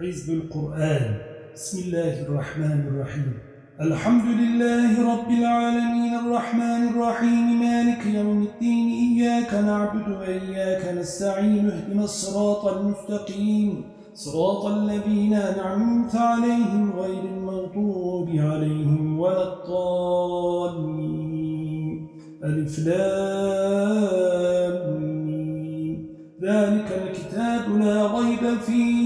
حزب القرآن. بسم الله الرحمن الرحيم. الحمد لله رب العالمين. الرحمن الرحيم. مالك يوم الدين. إياك نعبد وإياك نستعين. اهدنا الصراط المستقيم. صراط الذين أنعمت عليهم غير المغضوب عليهم ولا الضالين. ألف ذلك الكتاب لا ريب فيه.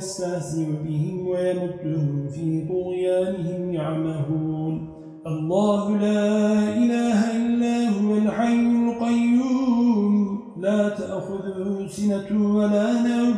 يستهزئ بهم ويمدهم في طغيانهم يعمهون. الله لا إله إلا هو الحي القيوم. لا تأخذه سنة ولا نوم.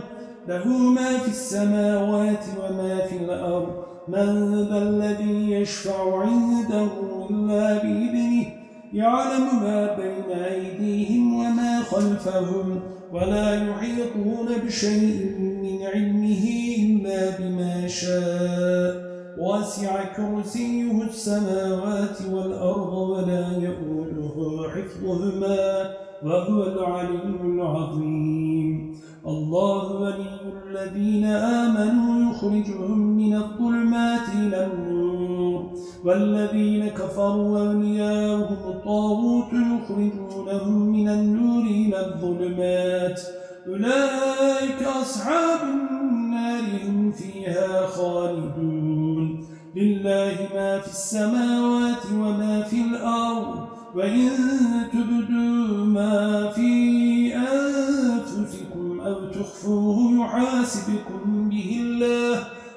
له ما في السماوات وما في الأرض. من ذا الذي يشفع عنده إلا بإذنه يعلم ما بين أيديهم وما خلفهم ولا يحيطون بشيء من علمه إلا بما شاء. واسع كرسيه السماوات والأرض ولا يؤوله حفظهما وهو العلي العظيم. الله ولي الذين آمنوا يخرجهم من الظلمات إلى النور. والذين كفروا أولياءهم الطاغوت يخرجونهم من النور إلى الظلمات. أولئك أصحاب النار هم فيها خالدون. لله ما في السماوات وما في الأرض وإن تبدوا ما في أنفسكم أو تخفوه يحاسبكم به الله.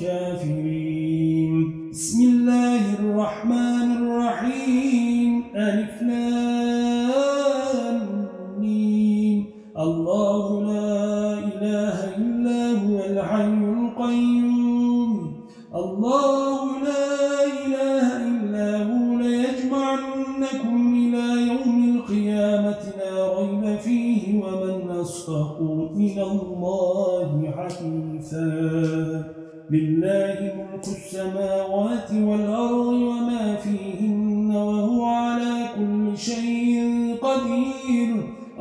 القوم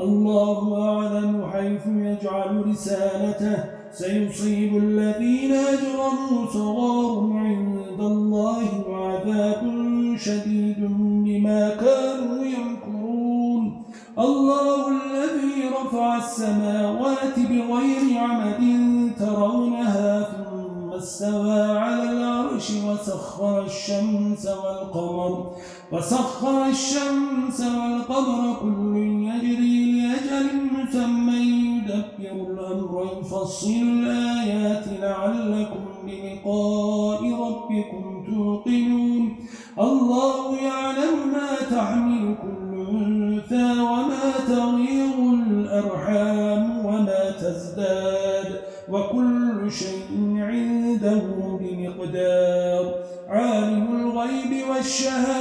الله أعلم حيث يجعل رسالته. سيصيب الذين أجرموا صغار عند الله وعذاب شديد بما كانوا يمكرون. الله الذي رفع السماوات بغير عمد ترونها ثم استوى على العرش وسخر الشمس والقمر وسخر الشمس والقمر كل يجري مسمى يدبر الأمر يفصل الآيات لعلكم بلقاء ربكم توقنون. الله يعلم ما تحمل كل أنثى وما تغير الأرحام وما تزداد وكل شيء عنده بمقدار. الشهادة الكبير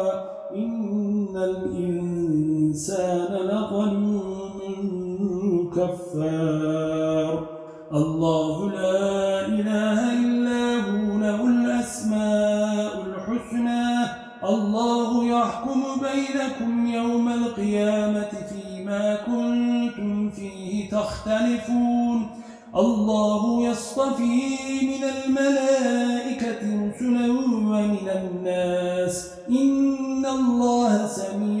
الإنسان لظلم كفار. الله لا إله إلا هو له الأسماء الحسنى. الله يحكم بينكم يوم القيامة فيما كنتم فيه تختلفون. الله يصطفي من الملائكة رسلا ومن الناس. إن الله سميع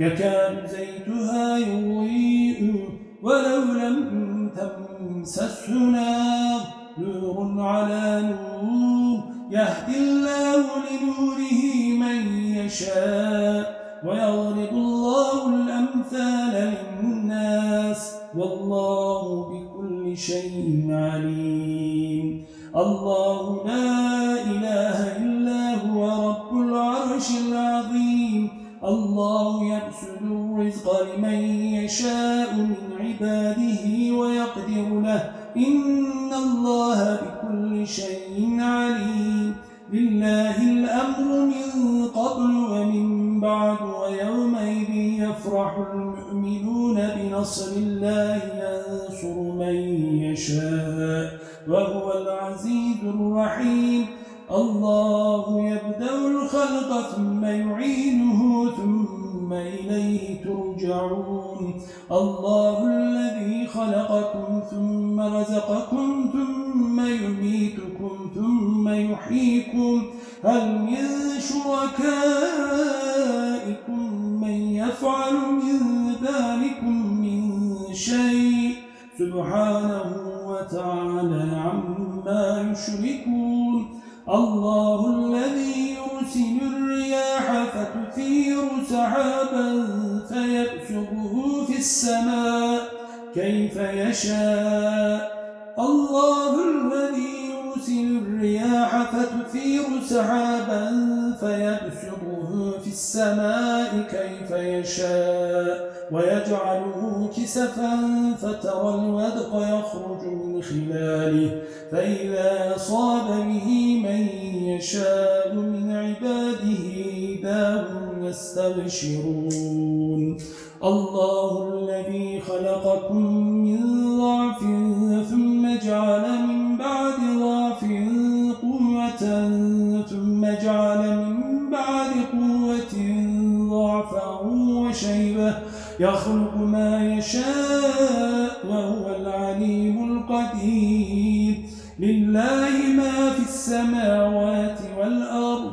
يكاد زيتها يضيء ولو لم تمسسه نار نور على نور. يهدي الله لنوره من يشاء ويضرب الله الأمثال للناس. والله بكل شيء عليم. الله لا الخلق ثم يعينه ثم إليه ترجعون. الله الذي خلقكم ثم رزقكم ثم يميتكم ثم يحييكم. هل من شركائكم من يفعل من ذلكم من شيء؟ سبحانه وتعالى عما يشركون. الله الذي يرسل الرياح فتثير سحابا فيبسطه في السماء كيف يشاء. الله الذي يرسل الرياح فتثير سحابا فيبسطه في السماء كيف يشاء. ويجعله كسفا فترى الودق يخرج من خلاله فإذا صاب به من يشاء من هم يستبشرون. الله الذي خلقكم من ضعف ثم جعل من بعد ضعف قوة ثم جعل من بعد قوة ضعفا وشيبة. يخلق ما يشاء وهو العليم القدير. لله ما في السماوات والأرض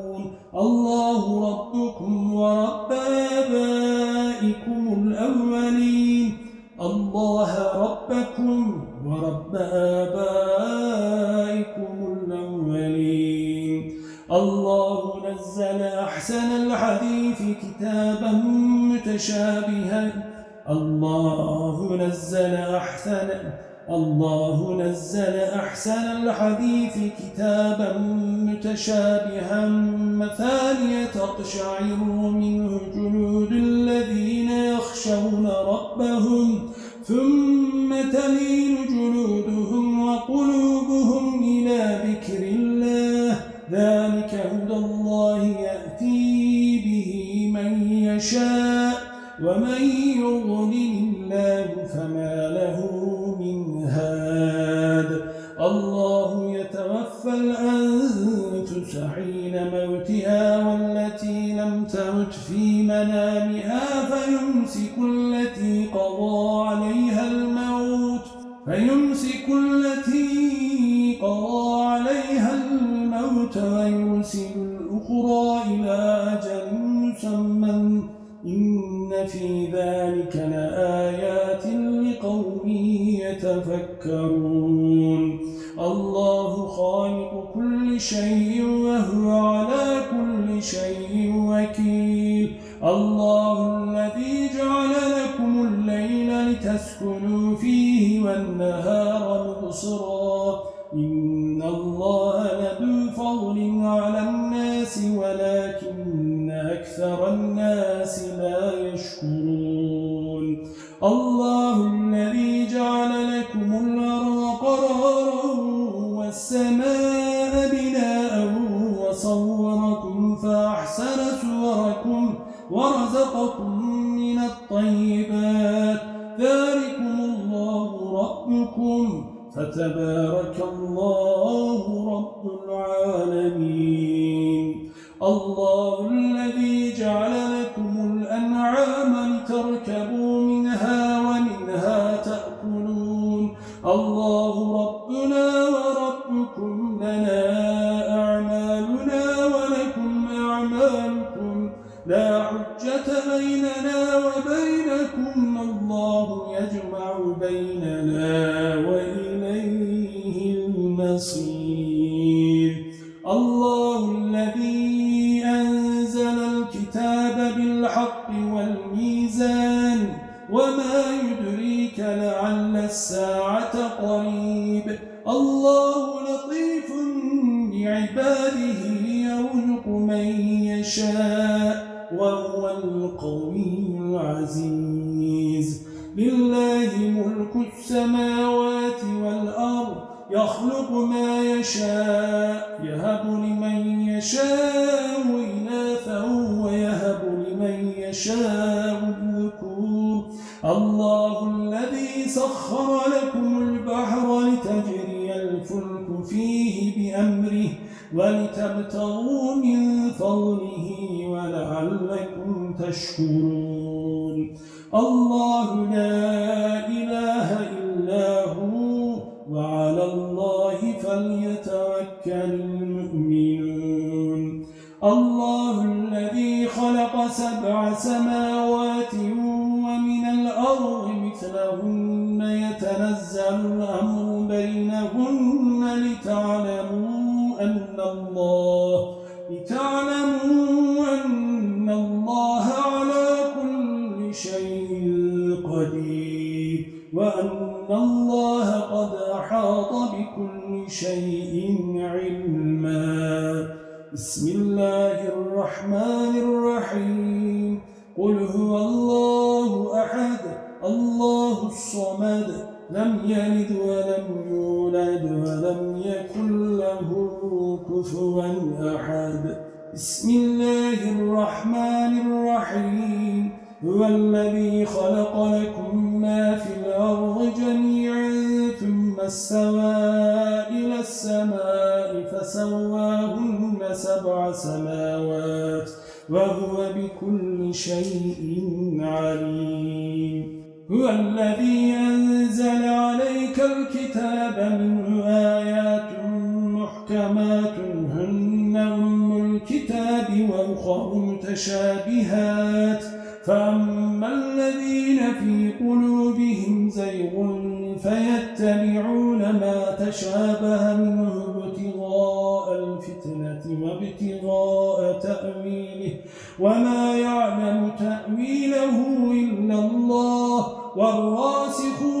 الله نزل أحسن الحديث كتابا متشابها مثالية تقشعر منه جلود الذين يخشون ربهم ثم تلين في ذلك لآيات لقوم يتفكرون الله خالق كل شيء وهو ربكم فتبارك الله رب العالمين. الله الذي جعل لكم الأنعام لتركبوا 蜂蜜 الله الذي خلق سبع سماوات ومن الأرض مثلهن يتنزل الأمر بينهن لتعلموا أن الله لتعلموا هو الذي خلق لكم ما في الأرض جميعا ثم السوى إلى السماء فسواهن سبع سماوات وهو بكل شيء عليم. هو الذي أنزل عليك الكتاب منه آيات محكمات هن أم الكتاب وأخر متشابهات. فأما الذين في قلوبهم زيغ فيتبعون ما تشابه منه ابتغاء الفتنة وابتغاء تأويله وما يعلم تأويله إلا الله والراسخون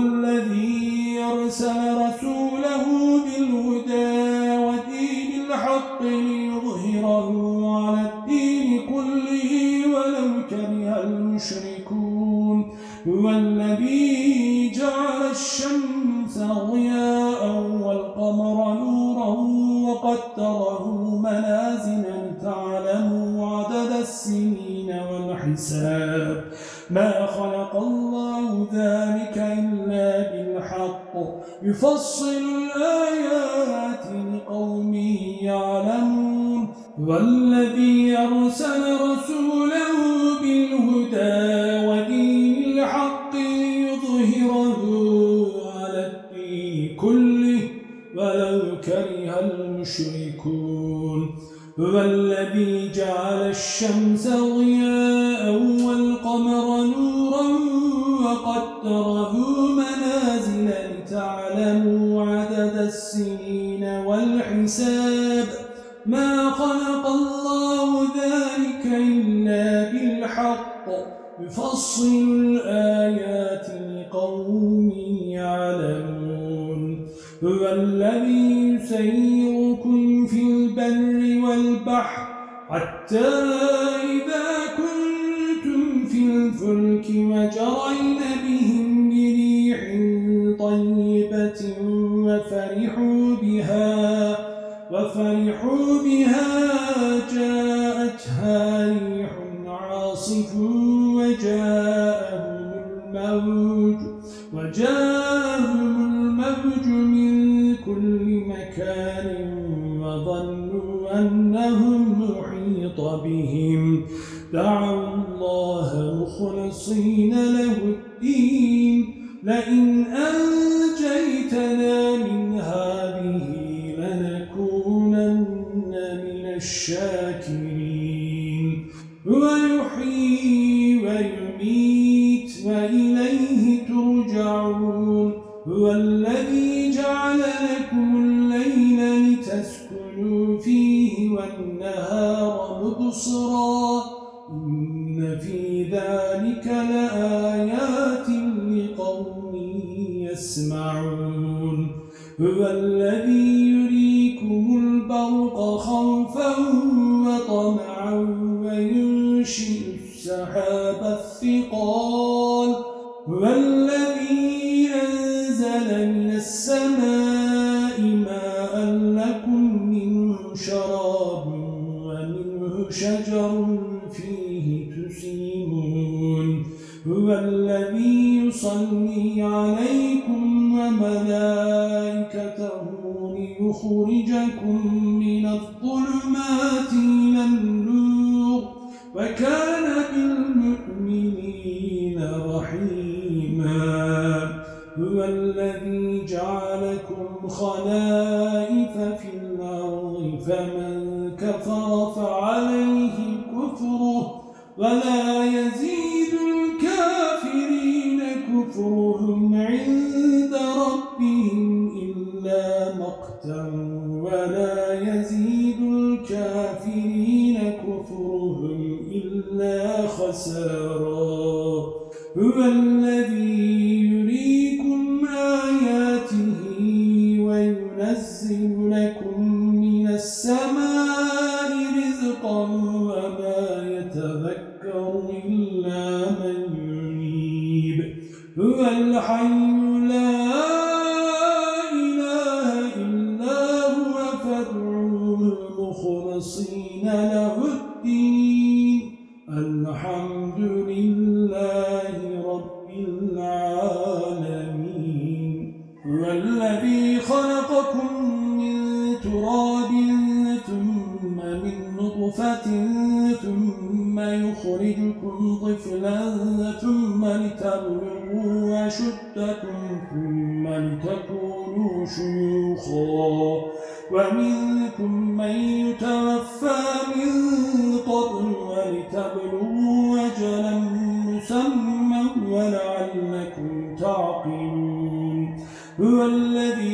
يفصل الآيات لقوم يعلمون والذي أرسل رسوله بالهدى ودين الحق ليظهره على الدين كله ولو كره المشركون هو الذي جعل الشمس حتى إذا كنتم في الفلك وجرين بهم بريح طيبة وفرحوا بها وفرحوا بها جاءتها دعوا الله مخلصين له الدين. لئن أنجيتنا من هذه لنكونن من الشاكرين. ويحيي ويميت وإليه ترجعون. هو الذي جعل لكم وملائكته ليخرجكم من الظلمات إلى النور. وكان السماء ولتبلغوا أجلا مسمى ولعلكم تعقلون هو الذي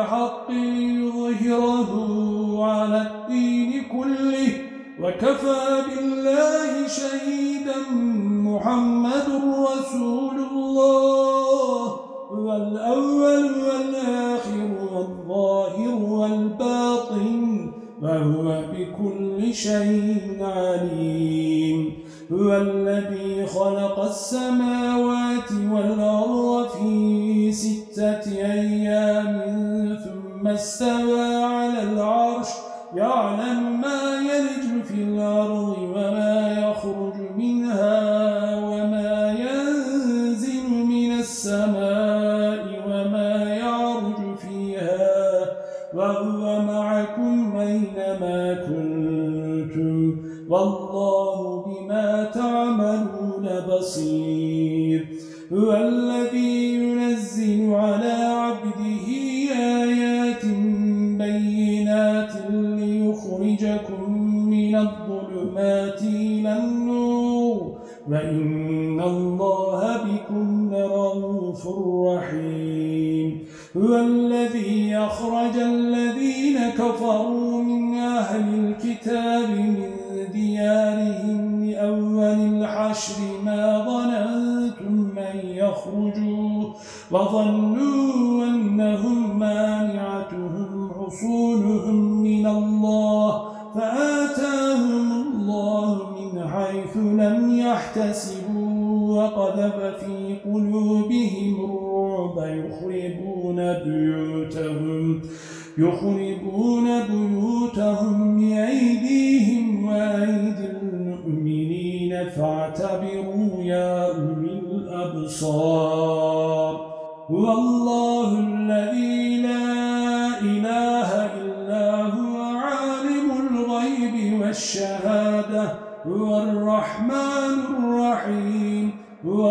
ودين الحق ليظهره على الدين كله وكفى بالله شهيدا محمد رسول الله. والأول والآخر والظاهر والباطن وهو بكل شيء عليم. هو الذي خلق السماوات معكم أينما كنتم والله بما تعملون بصير هو الذي كفروا من أهل الكتاب من ديارهم لأول الحشر ما ظننتم أن يخرجوا وظنوا أنهم مانعتهم حصولهم من الله فآتاهم الله من حيث لم يحتسبوا وقذف في قلوبهم الرعب يخربون بيوتهم يخربون بيوتهم بأيديهم وأيدي المؤمنين فاعتبروا يا أولي الأبصار. هو الله الذي لا إله إلا هو عالم الغيب والشهادة. هو الرحمن الرحيم. هو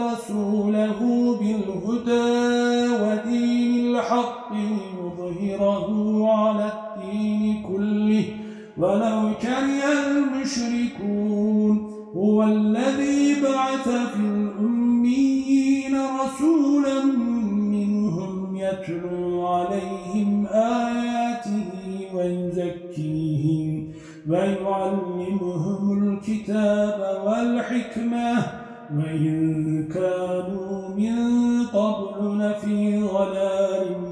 رسوله بالهدى ودين الحق ليظهره على الدين كله. ولو كره المشركون هو الذي بعث في الأميين رسولا منهم يتلو عليهم آياته ويزكيهم ويعلمهم الكتاب والحكمة. وإن كانوا من قبل لفي ضلال